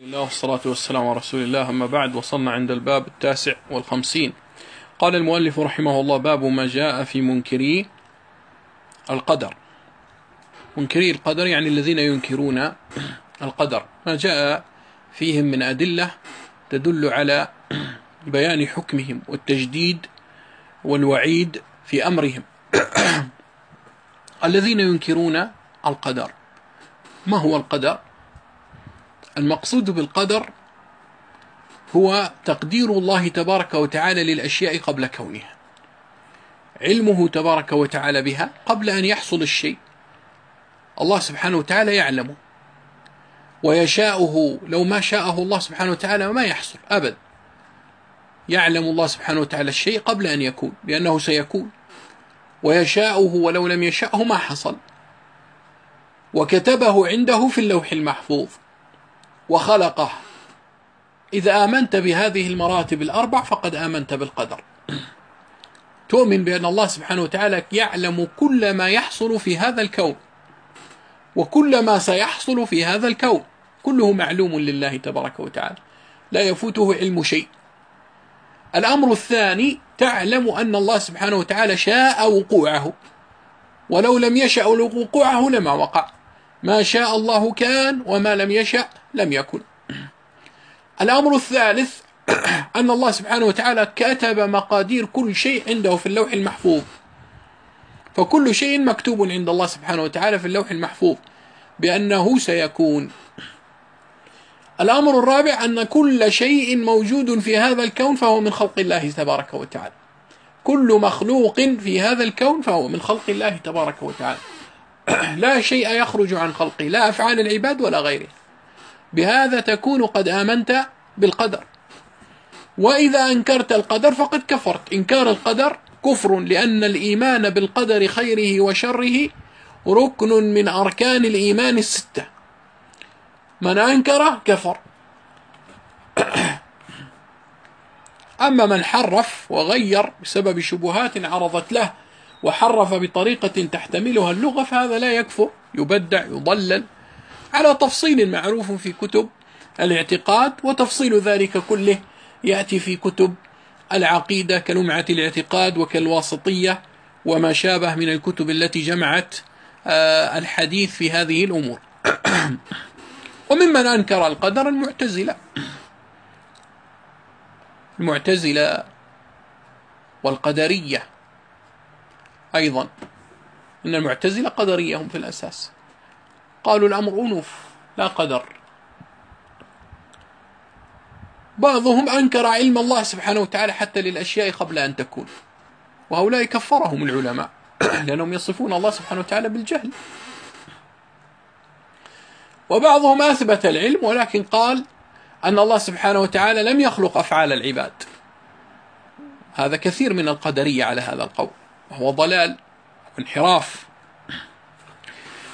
الله والصلاة والسلام على رسول الله. أما بعد وصلنا عند الباب التاسع والخمسين. قال المؤلف رحمه الله باب ما جاء في منكري القدر. منكري القدر يعني الذين ينكرون القدر. ما جاء فيهم من أدلة تدل على بيان حكمهم والتجديد والوعيد في أمرهم. الذين ينكرون القدر. ما هو القدر؟ المقصود بالقدر هو تقدير الله تبارك وتعالى للأشياء قبل كونها. علمه تبارك وتعالى بها قبل أن يحصل الشيء. الله سبحانه وتعالى يعلمه ويشاؤه لو ما شاءه الله سبحانه وتعالى ما يحصل أبد. يعلم الله سبحانه وتعالى الشيء قبل أن يكون لأنه سيكون. ويشاؤه ولو لم يشأه ما حصل. وكتبه عنده في اللوح المحفوظ. وخلقه. إذا آمنت بهذه المراتب الأربع فقد آمنت بالقدر. تؤمن بأن الله سبحانه وتعالى يعلم كل ما يحصل في هذا الكون. وكل ما سيحصل في هذا الكون. كله معلوم لله تبارك وتعالى. لا يفوته علم شيء. الأمر الثاني تعلم أن الله سبحانه وتعالى شاء وقوعه. ولو لم يشأ وقوعه لما وقع. ما شاء الله كان وما لم يشأ لم يكن. الأمر الثالث أن الله سبحانه وتعالى كتب مقادير كل شيء عنده في اللوح المحفوظ. فكل شيء مكتوب عند الله سبحانه وتعالى في اللوح المحفوظ بأنه سيكون. الأمر الرابع أن كل شيء موجود في هذا الكون فهو من خلق الله تبارك وتعالى. كل مخلوق في هذا الكون فهو من خلق الله تبارك وتعالى. لا شيء يخرج عن خلقه لا أفعال العباد ولا غيره بهذا تكون قد آمنت بالقدر. وإذا أنكرت القدر فقد كفرت. إنكار القدر كفر لأن الإيمان بالقدر خيره وشره ركن من أركان الإيمان الستة. من أنكره كفر. أما من حرف وغير بسبب شبهات عرضت له وحرف بطريقة تحتملها اللغة فهذا لا يكفر يبدع يضلل. على تفصيل معروف في كتب الاعتقاد وتفصيل ذلك كله يأتي في كتب العقيدة كلمعة الاعتقاد وكالواسطية وما شابه من الكتب التي جمعت آه، الحديث في هذه الأمور. وممن أنكر القدر المعتزلة. المعتزلة والقدرية. أيضا. إن المعتزلة قدرية هم في الأساس. قالوا الأمر أنوف لا قدر. بعضهم أنكر علم الله سبحانه وتعالى حتى للأشياء قبل أن تكون. وهؤلاء كفرهم العلماء لأنهم يصفون الله سبحانه وتعالى بالجهل. وبعضهم أثبت العلم ولكن قال أن الله سبحانه وتعالى لم يخلق أفعال العباد. هذا كثير من القدرية على هذا القول. وهو ضلال وانحراف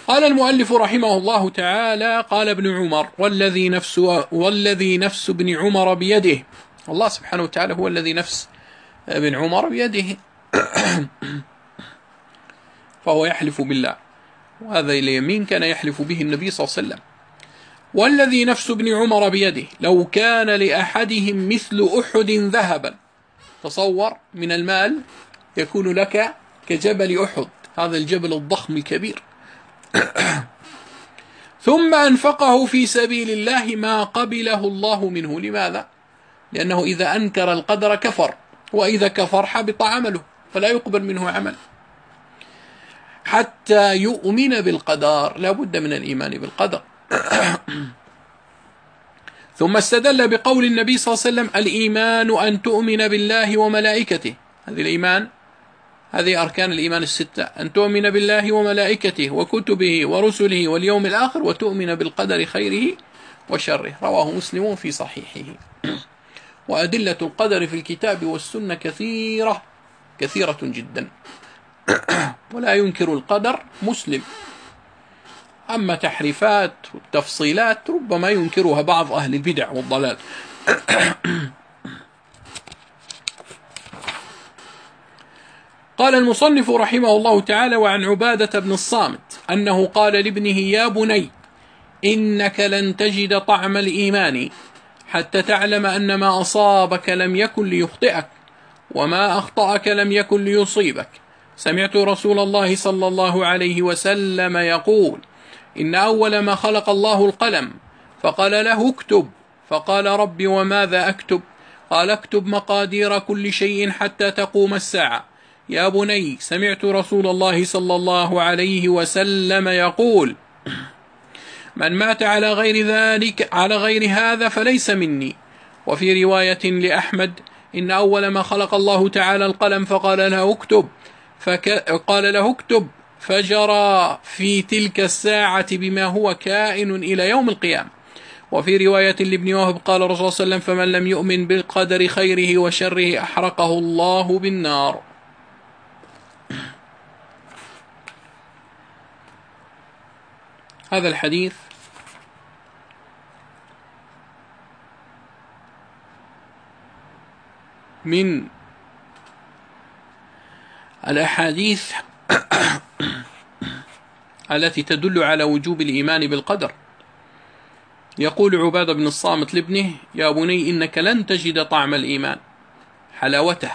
قال المؤلف رحمه الله تعالى قال ابن عمر والذي نفس والذي نفس ابن عمر بيده. الله سبحانه وتعالى هو الذي نفس ابن عمر بيده. فهو يحلف بالله. وهذا اليمين كان يحلف به النبي صلى الله عليه وسلم. والذي نفس ابن عمر بيده. لو كان لأحدهم مثل أحد ذهبا. تصور من المال يكون لك كجبل أحد. هذا الجبل الضخم الكبير. ثم أنفقه في سبيل الله ما قبله الله منه. لماذا؟ لأنه إذا أنكر القدر كفر. وإذا كفر حبط عمله. فلا يقبل منه عمل. حتى يؤمن بالقدر. لا بد من الإيمان بالقدر. ثم استدل بقول النبي صلى الله عليه وسلم الإيمان أن تؤمن بالله وملائكته. هذه الإيمان هذه أركان الإيمان الستة. أن تؤمن بالله وملائكته وكتبه ورسله واليوم الآخر وتؤمن بالقدر خيره وشره. رواه مسلم في صحيحه. وأدلة القدر في الكتاب والسنة كثيرة كثيرة جدا. ولا ينكر القدر مسلم. أما تحريفات والتفصيلات ربما ينكرها بعض أهل البدع والضلال. قال المصنف رحمه الله تعالى وعن عبادة بن الصامت أنه قال لابنه يا بني إنك لن تجد طعم الإيمان حتى تعلم أن ما أصابك لم يكن ليخطئك وما أخطأك لم يكن ليصيبك. سمعت رسول الله صلى الله عليه وسلم يقول إن أول ما خلق الله القلم فقال له اكتب. فقال رب وماذا أكتب؟ قال اكتب مقادير كل شيء حتى تقوم الساعة. يا بني سمعت رسول الله صلى الله عليه وسلم يقول من مات على غير ذلك على غير هذا فليس مني. وفي رواية لأحمد إن أول ما خلق الله تعالى القلم فقال له اكتب فقال له اكتب فجرى في تلك الساعة بما هو كائن إلى يوم القيامة. وفي رواية لابن وهب قال الرسول صلى الله عليه وسلم فمن لم يؤمن بالقدر خيره وشره أحرقه الله بالنار. هذا الحديث من الأحاديث التي تدل على وجوب الإيمان بالقدر. يقول عبادة بن الصامت لابنه يا بني إنك لن تجد طعم الإيمان حلاوته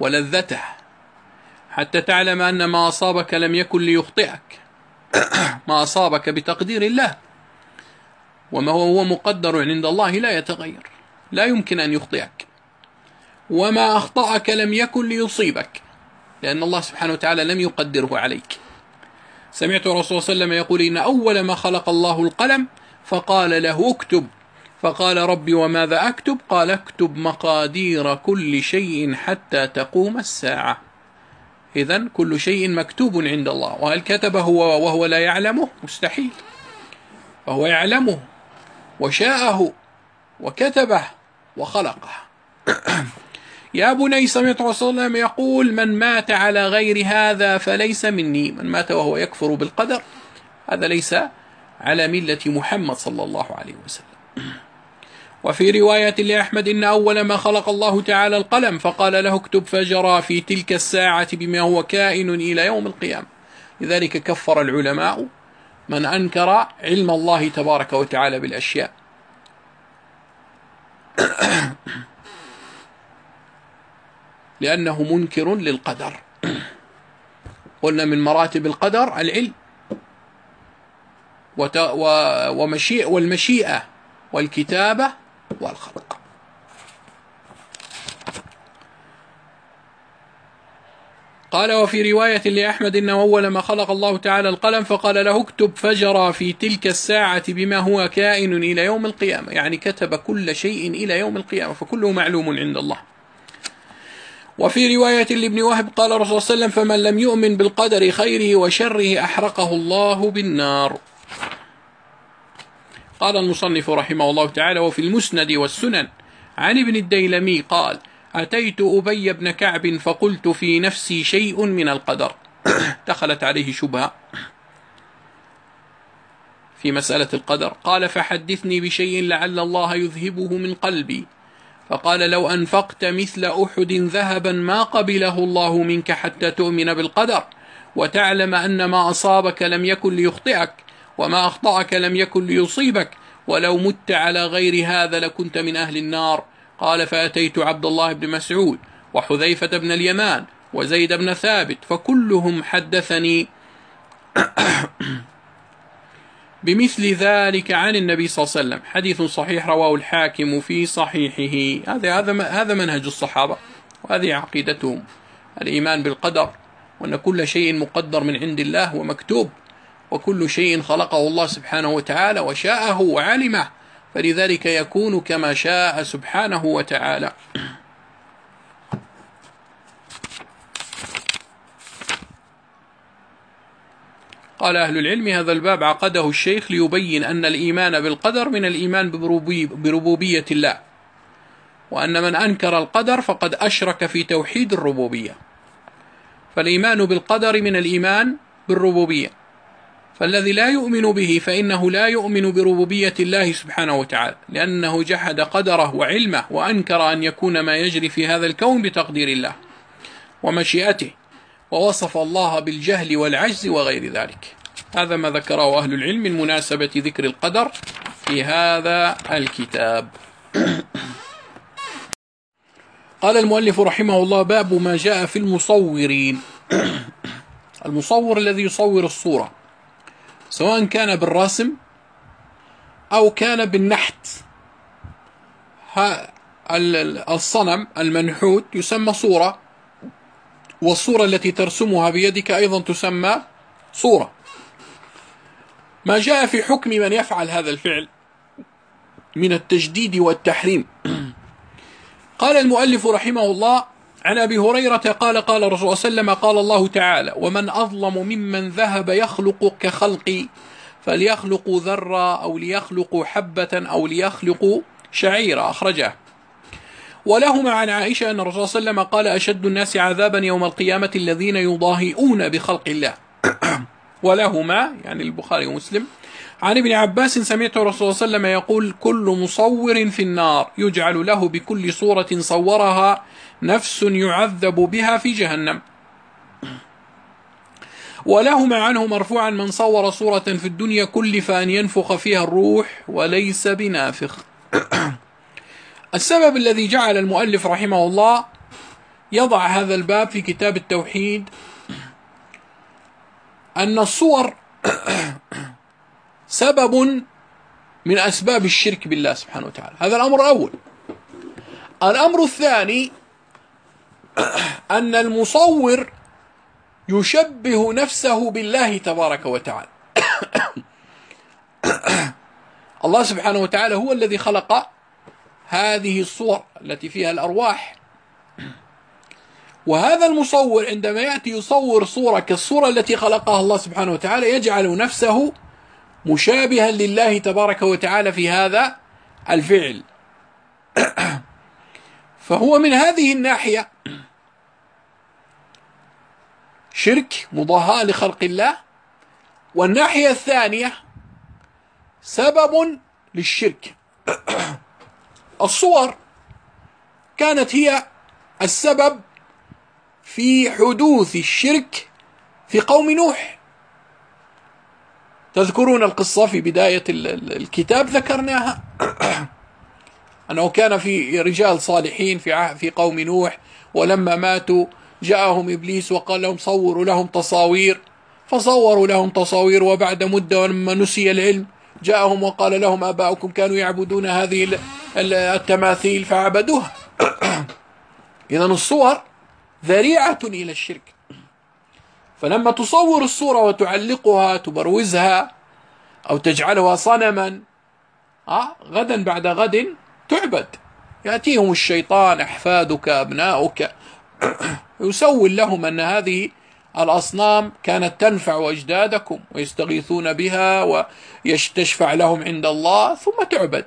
ولذته حتى تعلم أن ما أصابك لم يكن ليخطئك. ما أصابك بتقدير الله. وما هو مقدر عند الله لا يتغير. لا يمكن أن يخطئك. وما أخطأك لم يكن ليصيبك. لأن الله سبحانه وتعالى لم يقدره عليك. سمعت الرسول صلى الله عليه وسلم يقول إن أول ما خلق الله القلم فقال له اكتب. فقال ربي وماذا أكتب؟ قال اكتب مقادير كل شيء حتى تقوم الساعة. إذا كل شيء مكتوب عند الله. وهل كتبه هو وهو لا يعلمه؟ مستحيل. فهو يعلمه وشاءه وكتبه وخلقه. يا بني سمعت رسول الله يقول من مات على غير هذا فليس مني. من مات وهو يكفر بالقدر هذا ليس على ملة محمد صلى الله عليه وسلم. وفي رواية لأحمد إن أول ما خلق الله تعالى القلم فقال له اكتب فجرى في تلك الساعة بما هو كائن إلى يوم القيامة. لذلك كفر العلماء من أنكر علم الله تبارك وتعالى بالأشياء. لأنه منكر للقدر. قلنا من مراتب القدر العلم. ومشيئة والمشيئة والكتابة والخلق. قال وفي رواية لأحمد إنه أول ما خلق الله تعالى القلم فقال له اكتب فجرى في تلك الساعة بما هو كائن إلى يوم القيامة. يعني كتب كل شيء إلى يوم القيامة فكله معلوم عند الله. وفي رواية لابن وهب قال الرسول صلى الله عليه وسلم فمن لم يؤمن بالقدر خيره وشره أحرقه الله بالنار. قال المصنف رحمه الله تعالى وفي المسند والسنن عن ابن الديلمي قال أتيت أبي بن كعب فقلت في نفسي شيء من القدر. دخلت عليه شبهة في مسألة القدر. قال فحدثني بشيء لعل الله يذهبه من قلبي. فقال لو أنفقت مثل أحد ذهبا ما قبله الله منك حتى تؤمن بالقدر وتعلم أن ما أصابك لم يكن ليخطئك وما أخطأك لم يكن ليصيبك. ولو مت على غير هذا لكنت من أهل النار. قال فأتيت عبد الله بن مسعود وحذيفة بن اليمان وزيد بن ثابت فكلهم حدثني. بمثل ذلك عن النبي صلى الله عليه وسلم. حديث صحيح رواه الحاكم في صحيحه. هذا هذا هذا منهج الصحابة. وهذه عقيدتهم. الإيمان بالقدر. وأن كل شيء مقدر من عند الله ومكتوب. وكل شيء خلقه الله سبحانه وتعالى وشاءه وعلمه فلذلك يكون كما شاء سبحانه وتعالى. قال أهل العلم هذا الباب عقده الشيخ ليبين أن الإيمان بالقدر من الإيمان بربوبية الله وأن من أنكر القدر فقد أشرك في توحيد الربوبية. فالإيمان بالقدر من الإيمان بالربوبية. فالذي لا يؤمن به فإنه لا يؤمن بربوبية الله سبحانه وتعالى لأنه جحد قدره وعلمه وأنكر أن يكون ما يجري في هذا الكون بتقدير الله ومشيئته ووصف الله بالجهل والعجز وغير ذلك. هذا ما ذكره أهل العلم من مناسبة ذكر القدر في هذا الكتاب. قال المؤلف رحمه الله باب ما جاء في المصورين. المصور الذي يصور الصورة. سواء كان بالرسم أو كان بالنحت. الصنم المنحوت يسمى صورة والصورة التي ترسمها بيدك أيضا تسمى صورة. ما جاء في حكم من يفعل هذا الفعل من التجديد والتحريم. قال المؤلف رحمه الله عن أبي هريرة قال قال الرسول صلى الله عليه وسلم قال الله تعالى ومن أظلم ممن ذهب يخلق كخلقي فليخلقوا ذرة أو ليخلقوا حبة أو ليخلقوا شعيرة. أخرجه. ولهما عن عائشة أن الرسول صلى الله عليه وسلم قال أشد الناس عذابا يوم القيامة الذين يضاهئون بخلق الله. ولهما يعني البخاري ومسلم عن ابن عباس سمعت الرسول صلى الله عليه وسلم يقول كل مصور في النار يجعل له بكل صورة صورها نفس يعذب بها في جهنم. ولهما عنه مرفوعا من صور صورة في الدنيا كلف أن ينفخ فيها الروح وليس بنافخ. السبب الذي جعل المؤلف رحمه الله يضع هذا الباب في كتاب التوحيد أن الصور سبب من أسباب الشرك بالله سبحانه وتعالى. هذا الأمر الأول. الأمر الثاني أن المصور يشبه نفسه بالله تبارك وتعالى. الله سبحانه وتعالى هو الذي خلق هذه الصور التي فيها الأرواح. وهذا المصور عندما يأتي يصور صورة كالصورة التي خلقها الله سبحانه وتعالى يجعل نفسه مشابها لله تبارك وتعالى في هذا الفعل. فهو من هذه الناحية شرك مضاهاة لخلق الله. والناحية الثانية سبب للشرك. الصور كانت هي السبب في حدوث الشرك في قوم نوح. تذكرون القصة في بداية الكتاب ذكرناها. أنه كان في رجال صالحين في في قوم نوح ولما ماتوا جاءهم إبليس وقال لهم صوروا لهم تصاوير. فصوروا لهم تصاوير وبعد مدة ولما نسي العلم جاءهم وقال لهم آباؤكم كانوا يعبدون هذه التماثيل فعبدوها. إذا الصور ذريعة إلى الشرك. فلما تصور الصورة وتعلقها تبروزها أو تجعلها صنما آه غدا بعد غد تعبد. يأتيهم الشيطان أحفادك أبناؤك. يسول لهم أن هذه الأصنام كانت تنفع أجدادكم ويستغيثون بها ويستشفع لهم عند الله ثم تعبد.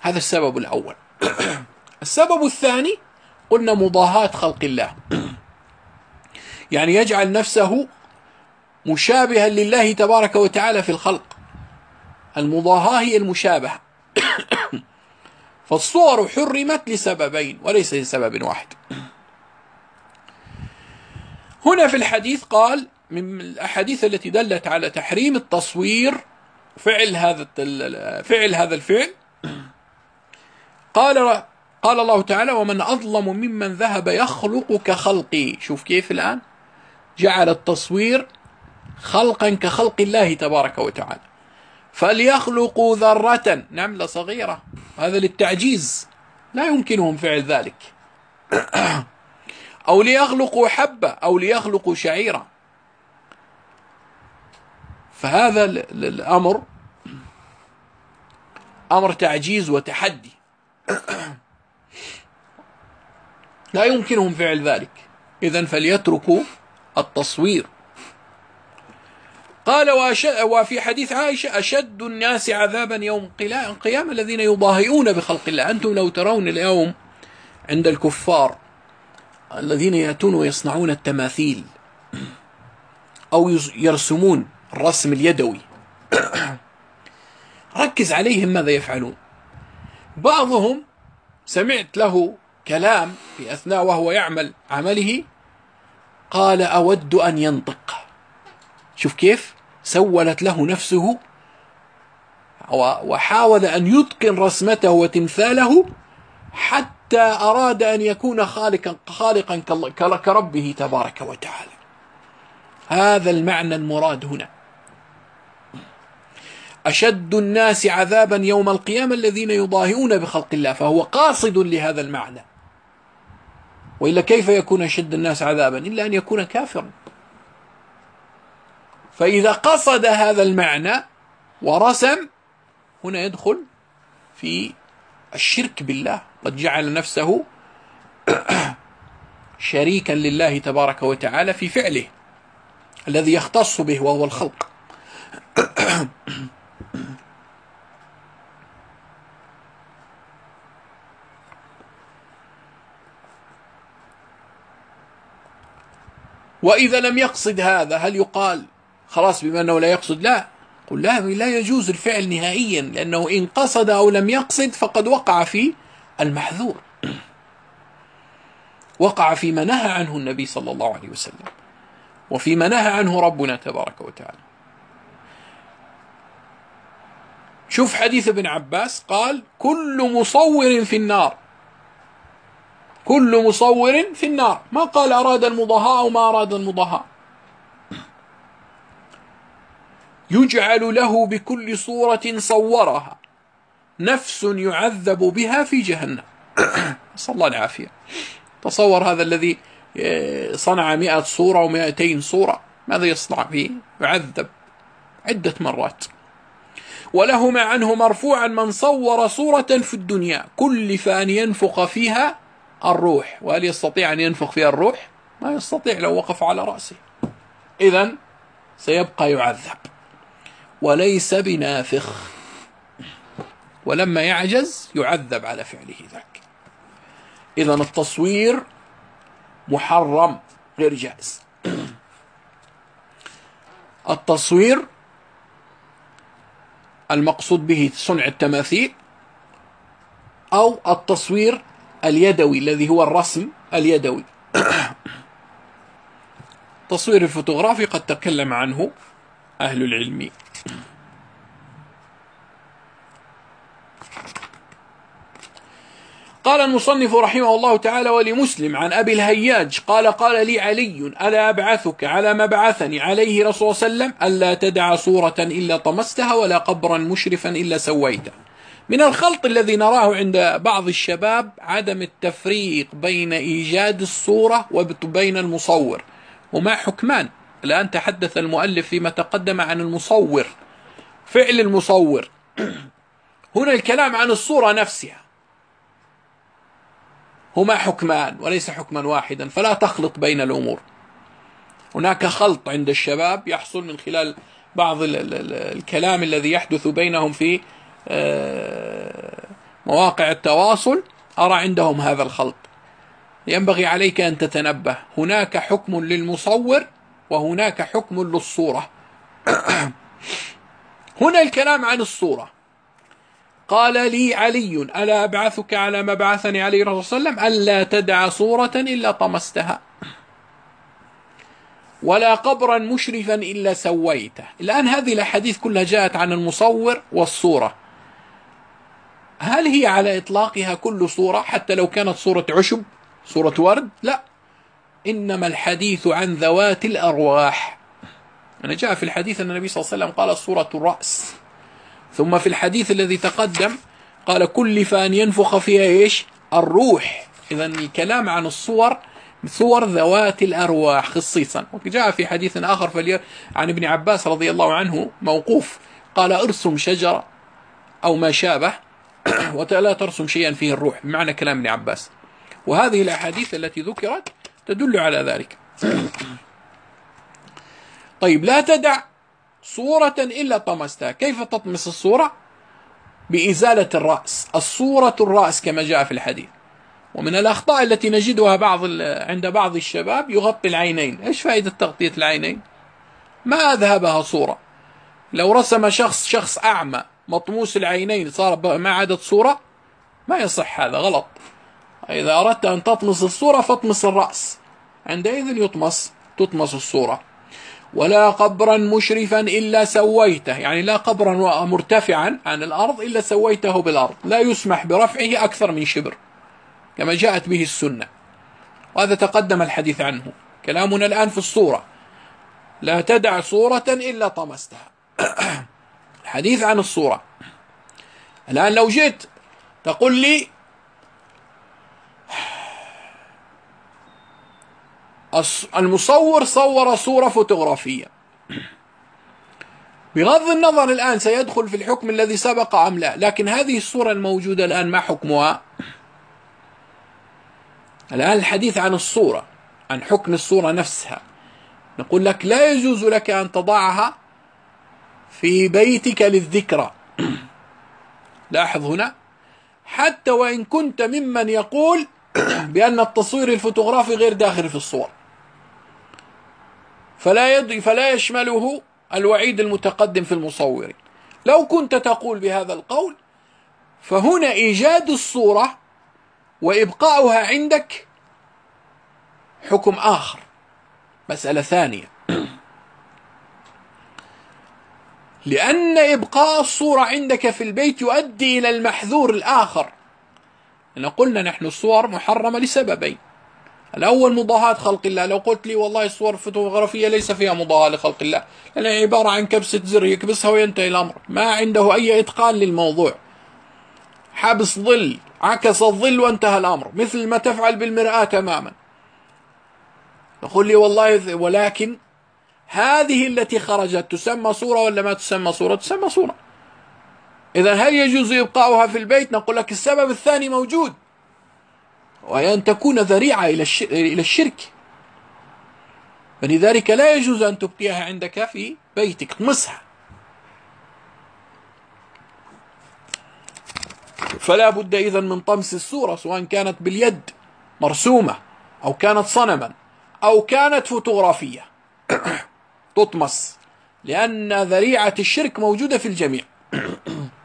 هذا السبب الأول. السبب الثاني قلنا مضاهاة خلق الله. يعني يجعل نفسه مشابها لله تبارك وتعالى في الخلق. المضاهاة هي المشابهة. فالصور حرمت لسببين وليس لسبب واحد. هنا في الحديث قال من الأحاديث التي دلت على تحريم التصوير فعل هذا فعل هذا الفعل. قال قال الله تعالى ومن أظلم ممن ذهب يخلق كخلقي شوف كيف الآن؟ جعل التصوير خلقا كخلق الله تبارك وتعالى. فليخلقوا ذرة نملة صغيرة. هذا للتعجيز. لا يمكنهم فعل ذلك. أو ليخلقوا حبة أو ليخلقوا شعيرة. فهذا الأمر أمر تعجيز وتحدي. لا يمكنهم فعل ذلك. إذا فليتركوا التصوير. قال وفي حديث عائشة أشد الناس عذابا يوم القيامة الذين يضاهئون بخلق الله. أنتم لو ترون اليوم عند الكفار الذين يأتون ويصنعون التماثيل أو يرسمون الرسم اليدوي. ركز عليهم ماذا يفعلون. بعضهم سمعت له كلام في أثناء وهو يعمل عمله. قال أود أن ينطق. شوف كيف؟ سولت له نفسه وحاول أن يتقن رسمته وتمثاله حتى أراد أن يكون خالقا خالقا كربه تبارك وتعالى. هذا المعنى المراد هنا. أشد الناس عذابا يوم القيامة الذين يضاهئون بخلق الله فهو قاصد لهذا المعنى. وإلا كيف يكون أشد الناس عذابا؟ إلا أن يكون كافرا. فإذا قصد هذا المعنى ورسم هنا يدخل في الشرك بالله. قد جعل نفسه شريكا لله تبارك وتعالى في فعله الذي يختص به وهو الخلق. وإذا لم يقصد هذا هل يقال خلاص بما أنه لا يقصد لا. قل لا لا يجوز الفعل نهائيا لأنه إن قصد أو لم يقصد فقد وقع في المحذور. وقع فيما نهى عنه النبي صلى الله عليه وسلم. وفيما نهى عنه ربنا تبارك وتعالى. شوف حديث ابن عباس قال كل مصور في النار. كل مصور في النار. ما قال أراد المضاهاة أو ما أراد المضاهاة يجعل له بكل صورة صورها. نفس يعذب بها في جهنم. صلى الله العافية. تصور هذا الذي آه، صنع مئة صورة ومئتين صورة. ماذا يصنع به يعذب عدة مرات. ولهما عنه مرفوعا من صور صورة في الدنيا. كلف أن ينفخ فيها الروح. وهل يستطيع أن ينفخ فيها الروح؟ ما يستطيع لو وقف على رأسه. إذا سيبقى يعذب. وليس بنافخ. ولما يعجز يعذب على فعله ذاك. إذا التصوير محرم غير جائز. التصوير المقصود به صنع التماثيل أو التصوير اليدوي الذي هو الرسم اليدوي. التصوير الفوتوغرافي قد تكلم عنه. أهل العلم. قال المصنف رحمه الله تعالى ولمسلم عن أبي الهياج قال قال لي علي ألا أبعثك على ما بعثني عليه رسول صلى الله عليه وسلم؟ ألا تدع صورة إلا طمستها ولا قبرا مشرفا إلا سويته. من الخلط الذي نراه عند بعض الشباب عدم التفريق بين إيجاد الصورة وبين المصور وما حكمان؟ الآن تحدث المؤلف فيما تقدم عن المصور فعل المصور. هنا الكلام عن الصورة نفسها. هما حكمان وليس حكما واحدا فلا تخلط بين الأمور. هناك خلط عند الشباب يحصل من خلال بعض الكلام الذي يحدث بينهم في آه، مواقع التواصل. أرى عندهم هذا الخلط. ينبغي عليك أن تتنبه. هناك حكم للمصور وهناك حكم للصورة. هنا الكلام عن الصورة. قال لي علي ألا أبعثك على ما بعثني عليه الرسول صلى الله عليه وسلم؟ ألا تدع صورة إلا طمستها. ولا قبرا مشرفا إلا سويته. الآن هذه الأحاديث كلها جاءت عن المصور والصورة. هل هي على إطلاقها كل صورة؟ حتى لو كانت صورة عشب صورة ورد؟ لا. إنما الحديث عن ذوات الأرواح. أنا جاء في الحديث أن النبي صلى الله عليه وسلم قال صورة الرأس. ثم في الحديث الذي تقدم قال كلف أن ينفخ فيها إيش؟ الروح. إذا الكلام عن الصور صور ذوات الأرواح خصيصا. وجاء في حديث آخر فلي عن ابن عباس رضي الله عنه موقوف. قال ارسم شجرة أو ما شابه ولا ترسم شيئا فيه الروح. بمعنى كلام ابن عباس. وهذه الأحاديث التي ذكرت تدل على ذلك. طيب لا تدع صورة إلا طمستها. كيف تطمس الصورة؟ بإزالة الرأس. الصورة الرأس كما جاء في الحديث. ومن الأخطاء التي نجدها بعض عند بعض الشباب يغطي العينين. إيش فائدة تغطية العينين؟ ما أذهبها صورة. لو رسم شخص شخص أعمى مطموس العينين صار ما عادت صورة ما يصح هذا غلط. إذا أردت أن تطمس الصورة فاطمس الرأس. عندئذ يطمس تطمس الصورة. ولا قبرا مشرفا إلا سويته. يعني لا قبرا مرتفعا عن الأرض إلا سويته بالأرض. لا يسمح برفعه أكثر من شبر كما جاءت به السنة. وهذا تقدم الحديث عنه. كلامنا الآن في الصورة. لا تدع صورة إلا طمستها. الحديث عن الصورة. الآن لو جئت تقول لي المصور صور صورة فوتوغرافية. بغض النظر الآن سيدخل في الحكم الذي سبق أم لا لكن هذه الصورة الموجودة الآن ما حكمها؟ الآن الحديث عن الصورة عن حكم الصورة نفسها. نقول لك لا يجوز لك أن تضعها في بيتك للذكرى. لاحظ هنا. حتى وإن كنت ممن يقول بأن التصوير الفوتوغرافي غير داخل في الصور. فلا يد فلا يشمله الوعيد المتقدم في المصور لو كنت تقول بهذا القول فهنا إيجاد الصورة وإبقاؤها عندك حكم آخر مسألة ثانية. لأن إبقاء الصورة عندك في البيت يؤدي إلى المحذور الآخر. لأن قلنا نحن الصور محرمة لسببين. الأول مضاهاة خلق الله. لو قلت لي والله الصور الفوتوغرافية ليس فيها مضاهاة لخلق الله. لأنها عبارة عن كبسة زر يكبسها وينتهي الأمر. ما عنده أي إتقان للموضوع. حبس ظل عكس الظل وانتهى الأمر. مثل ما تفعل بالمرآة تماما. يقول لي والله ولكن هذه التي خرجت تسمى صورة ولا ما تسمى صورة؟ تسمى صورة. إذا هل يجوز إبقاؤها في البيت؟ نقول لك السبب الثاني موجود. وهي أن تكون ذريعة إلى الشرك. فلذلك لا يجوز أن تبقيها عندك في بيتك طمسها فلا بد إذا من طمس الصورة سواء كانت باليد مرسومة أو كانت صنما أو كانت فوتوغرافية. تطمس لأن ذريعة الشرك موجودة في الجميع.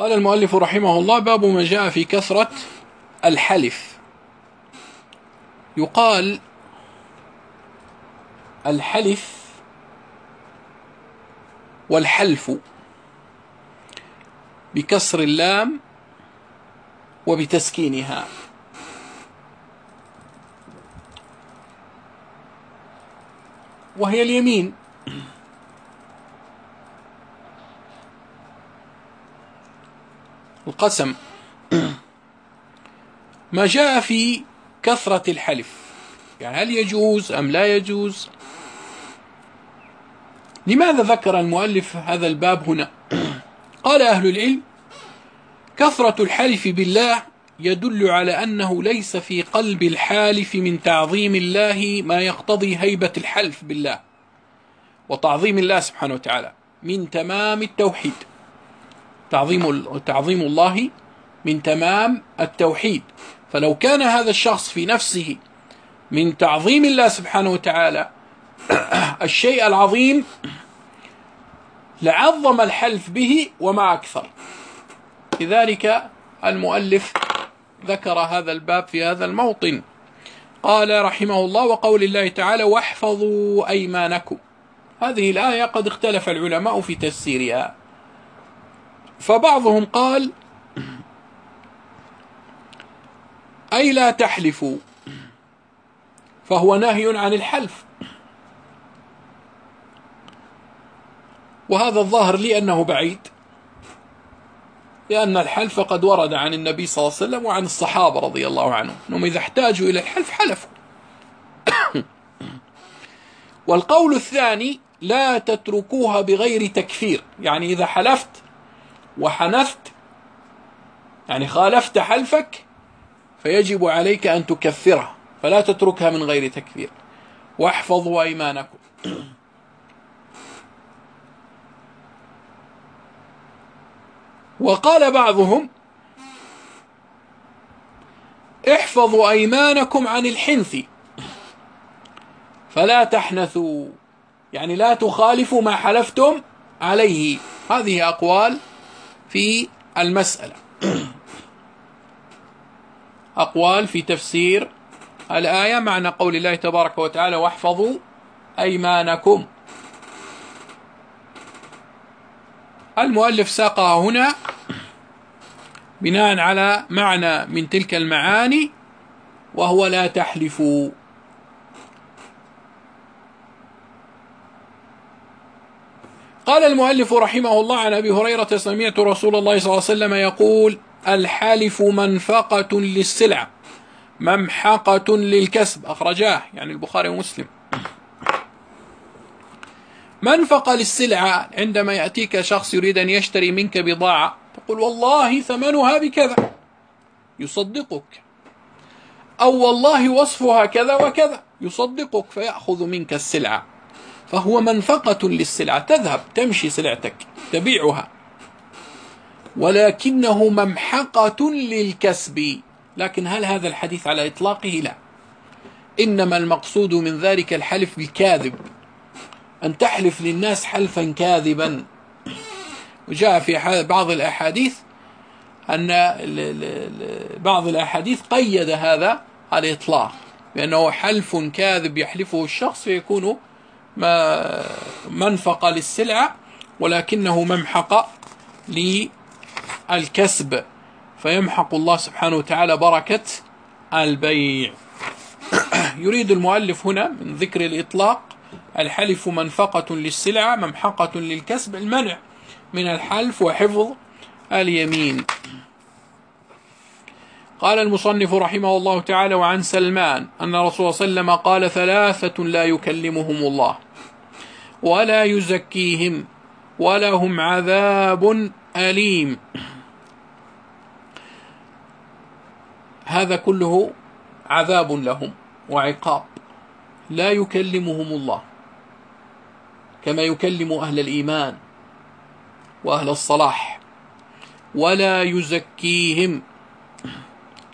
قال المؤلف رحمه الله باب ما جاء في كثرة الحلف. يقال الحلف والحلف بكسر اللام وبتسكينها. وهي اليمين. القسم. ما جاء في كثرة الحلف. يعني هل يجوز أم لا يجوز؟ لماذا ذكر المؤلف هذا الباب هنا؟ قال أهل العلم كثرة الحلف بالله يدل على أنه ليس في قلب الحالف من تعظيم الله ما يقتضي هيبة الحلف بالله وتعظيم الله سبحانه وتعالى من تمام التوحيد. تعظيم تعظيم الله من تمام التوحيد. فلو كان هذا الشخص في نفسه من تعظيم الله سبحانه وتعالى الشيء العظيم لعظم الحلف به وما أكثر. لذلك المؤلف ذكر هذا الباب في هذا الموطن. قال رحمه الله وقول الله تعالى واحفظوا أيمانكم. هذه الآية قد اختلف العلماء في تفسيرها. فبعضهم قال أي لا تحلفوا؟ فهو نهي عن الحلف. وهذا الظاهر لي أنه بعيد لأن الحلف قد ورد عن النبي صلى الله عليه وسلم وعن الصحابة رضي الله عنهم. أنهم إذا احتاجوا إلى الحلف حلفوا. والقول الثاني لا تتركوها بغير تكفير. يعني إذا حلفت وحنفت يعني خالفت حلفك فيجب عليك أن تكفره فلا تتركها من غير تكفير. واحفظوا أيمانكم. وقال بعضهم احفظوا أيمانكم عن الحنث. فلا تحنثوا يعني لا تخالفوا ما حلفتم عليه. هذه أقوال في المسألة. أقوال في تفسير الآية معنى قول الله تبارك وتعالى واحفظوا أيمانكم. المؤلف ساقها هنا بناء على معنى من تلك المعاني وهو لا تحلفوا. قال المؤلف رحمه الله عن أبي هريرة سمعت رسول الله صلى الله عليه وسلم يقول الحالف منفقة للسلع ممحقة للكسب. أخرجاه يعني البخاري ومسلم. منفقة للسلعة عندما يأتيك شخص يريد أن يشتري منك بضاعة تقول والله ثمنها بكذا يصدقك. أو والله وصفها كذا وكذا يصدقك فيأخذ منك السلعة فهو منفقة للسلعة. تذهب تمشي سلعتك تبيعها. ولكنه ممحقة للكسب. لكن هل هذا الحديث على إطلاقه؟ لا. إنما المقصود من ذلك الحلف بالكاذب. أن تحلف للناس حلفا كاذبا. وجاء في بعض الأحاديث أن بعض الأحاديث قيد هذا على الإطلاق بأنه حلف كاذب يحلفه الشخص فيكون منفقة للسلعة ولكنه ممحق للكسب. فيمحق الله سبحانه وتعالى بركة البيع. يريد المؤلف هنا من ذكر الإطلاق الحلف منفقة للسلعة ممحقة للكسب المنع من الحلف وحفظ اليمين. قال المصنف رحمه الله تعالى وعن سلمان أن رسول صلى الله عليه وسلم قال ثلاثة لا يكلمهم الله ولا يزكيهم ولهم عذاب أليم. هذا كله عذاب لهم وعقاب. لا يكلمهم الله كما يكلم أهل الإيمان وأهل الصلاح ولا يزكيهم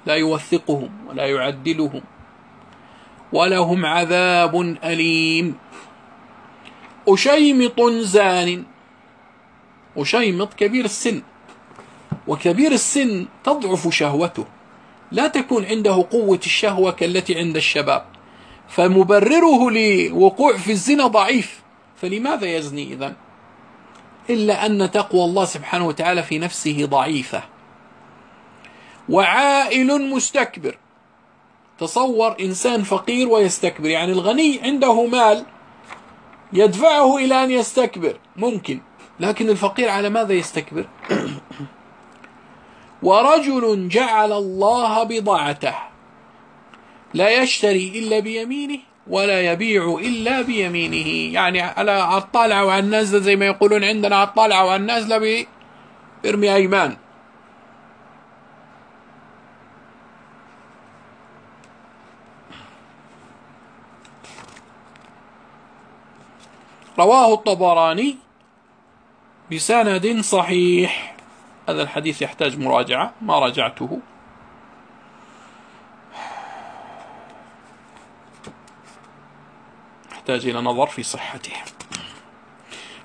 لا يوثقهم ولا يعدلهم ولهم عذاب أليم. أشيمط زان أشيمط كبير السن وكبير السن تضعف شهوته لا تكون عنده قوة الشهوة كالتي عند الشباب. فمبرره لوقوع في الزنا ضعيف فلماذا يزني إذن؟ إلا أن تقوى الله سبحانه وتعالى في نفسه ضعيفة. وعائل مستكبر. تصور إنسان فقير ويستكبر يعني الغني عنده مال يدفعه إلى أن يستكبر. ممكن. لكن الفقير على ماذا يستكبر؟ ورجل جعل الله بضاعته. لا يشتري إلا بيمينه ولا يبيع إلا بيمينه. يعني على الطالع وعلى الناس زي ما يقولون عندنا على الطالع وعلى الناس لا بيرمي أيمان. رواه الطبراني بسند صحيح. هذا الحديث يحتاج مراجعة. ما راجعته. يحتاج إلى نظر في صحته.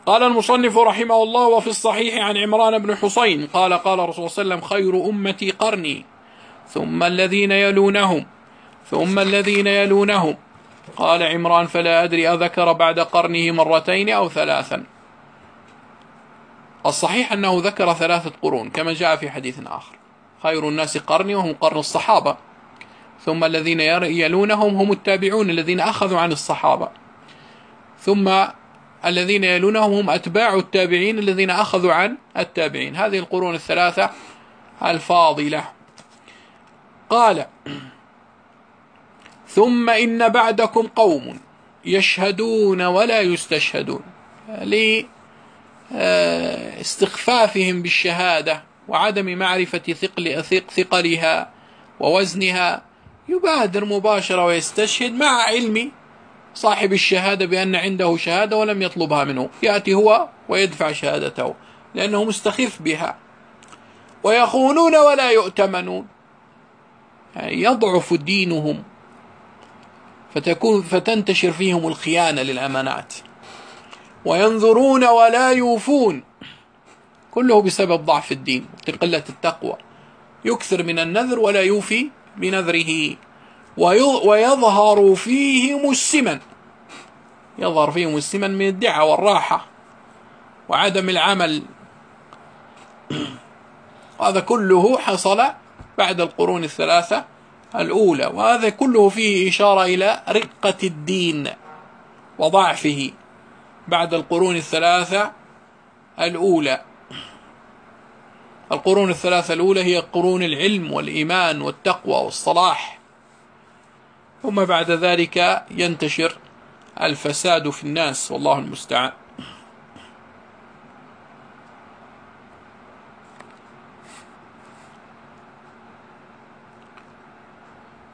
قال المصنف رحمه الله وفي الصحيح عن عمران بن حسين قال قال رسول الله صلى الله عليه وسلم خير أمتي قرني ثم الذين يلونهم ثم الذين يلونهم. قال عمران فلا أدري أذكر بعد قرنه مرتين أو ثلاثا. الصحيح أنه ذكر ثلاثة قرون كما جاء في حديث آخر. خير الناس قرني وهم قرن الصحابة ثم الذين يلونهم هم التابعون الذين أخذوا عن الصحابة. ثم الذين يلونهم هم أتباع التابعين الذين أخذوا عن التابعين. هذه القرون الثلاثة الفاضلة. قال ثم إن بعدكم قوم يشهدون ولا يستشهدون. لاستخفافهم بالشهادة وعدم معرفة ثقل ثقلها ووزنها يبادر مباشرة ويستشهد مع علم صاحب الشهادة بأن عنده شهادة ولم يطلبها منه. يأتي هو ويدفع شهادته لأنه مستخف بها. ويخونون ولا يؤتمنون. يعني يضعف دينهم. فتكون فتنتشر فيهم الخيانة للأمانات. وينظرون ولا يوفون. كله بسبب ضعف الدين قلة التقوى. يكثر من النذر ولا يوفي بنذره. ويظهر فيه مسما يظهر فيه مسما من الدعة والراحة وعدم العمل. هذا كله حصل بعد القرون الثلاثة. الأولى. وهذا كله فيه إشارة إلى رقة الدين وضعفه بعد القرون الثلاثة الأولى. القرون الثلاثة الأولى هي قرون العلم والإيمان والتقوى والصلاح. ثم بعد ذلك ينتشر الفساد في الناس والله المستعان.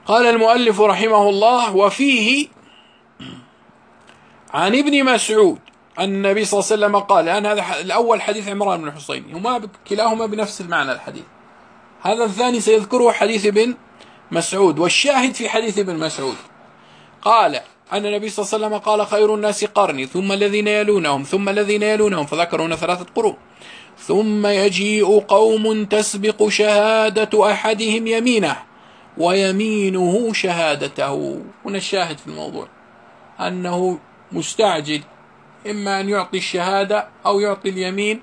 قال المؤلف رحمه الله وفيه عن ابن مسعود النبي صلى الله عليه وسلم قال الآن هذا الأول حديث عمران بن الحصين هما كلاهما بنفس المعنى الحديث. هذا الثاني سيذكره حديث ابن مسعود والشاهد في حديث ابن مسعود. قال أن النبي صلى الله عليه وسلم قال خير الناس قرني ثم الذين يلونهم ثم الذين يلونهم فذكروا هنا ثلاثة قرون. ثم يجيء قوم تسبق شهادة أحدهم يمينه. ويمينه شهادته. هنا الشاهد في الموضوع. أنه مستعجل إما أن يعطي الشهادة أو يعطي اليمين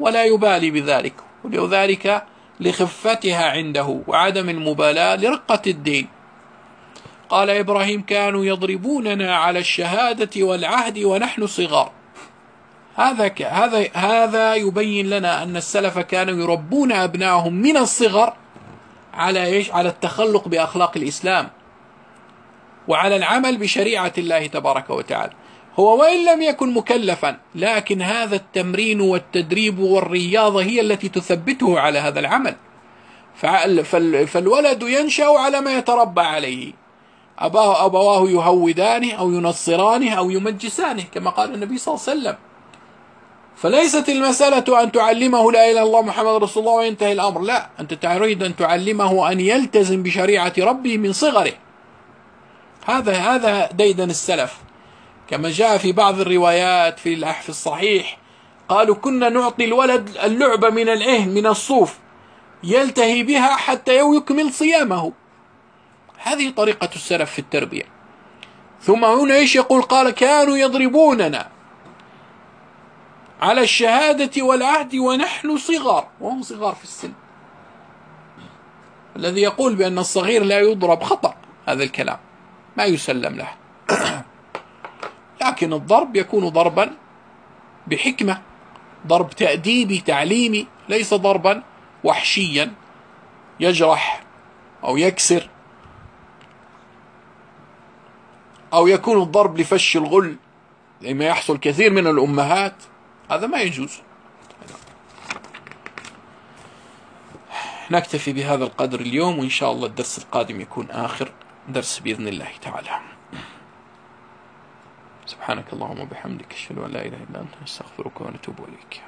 ولا يبالي بذلك. ولذلك لخفتها عنده وعدم المبالاة لرقة الدين. قال إبراهيم كانوا يضربوننا على الشهادة والعهد ونحن صغار. هذا هذا هذا يبين لنا أن السلف كانوا يربون أبنائهم من الصغر على إيش؟ على التخلق بأخلاق الإسلام وعلى العمل بشريعة الله تبارك وتعالى. هو وإن لم يكن مكلفا لكن هذا التمرين والتدريب والرياضة هي التي تثبته على هذا العمل. فالولد ينشأ على ما يتربى عليه. أباه أبواه يهودانه أو ينصرانه أو يمجسانه كما قال النبي صلى الله عليه وسلم. فليست المسألة أن تعلمه لا إله إلا الله محمد رسول الله وينتهي الأمر. لا أنت تريد أن تعلمه أن يلتزم بشريعة ربه من صغره. هذا هذا ديدن السلف. كما جاء في بعض الروايات في في الصحيح قالوا كنا نعطي الولد اللعبة من العهن من الصوف يلتهي بها حتى يكمل صيامه. هذه طريقة السلف في التربية. ثم هنا إيش يقول؟ قال كانوا يضربوننا. على الشهادة والعهد ونحن صغار وهم صغار في السن. الذي يقول بأن الصغير لا يضرب خطأ هذا الكلام. ما يسلم له. لكن الضرب يكون ضربا بحكمة ضرب تأديبي تعليمي ليس ضربا وحشيا. يجرح أو يكسر أو يكون الضرب لفش الغل زي ما يحصل كثير من الأمهات. هذا ما يجوز. نكتفي بهذا القدر اليوم وإن شاء الله الدرس القادم يكون آخر درس بإذن الله تعالى. سبحانك اللهم وبحمدك أشهد أن لا إله إلا أنت نستغفرك ونتوب إليك.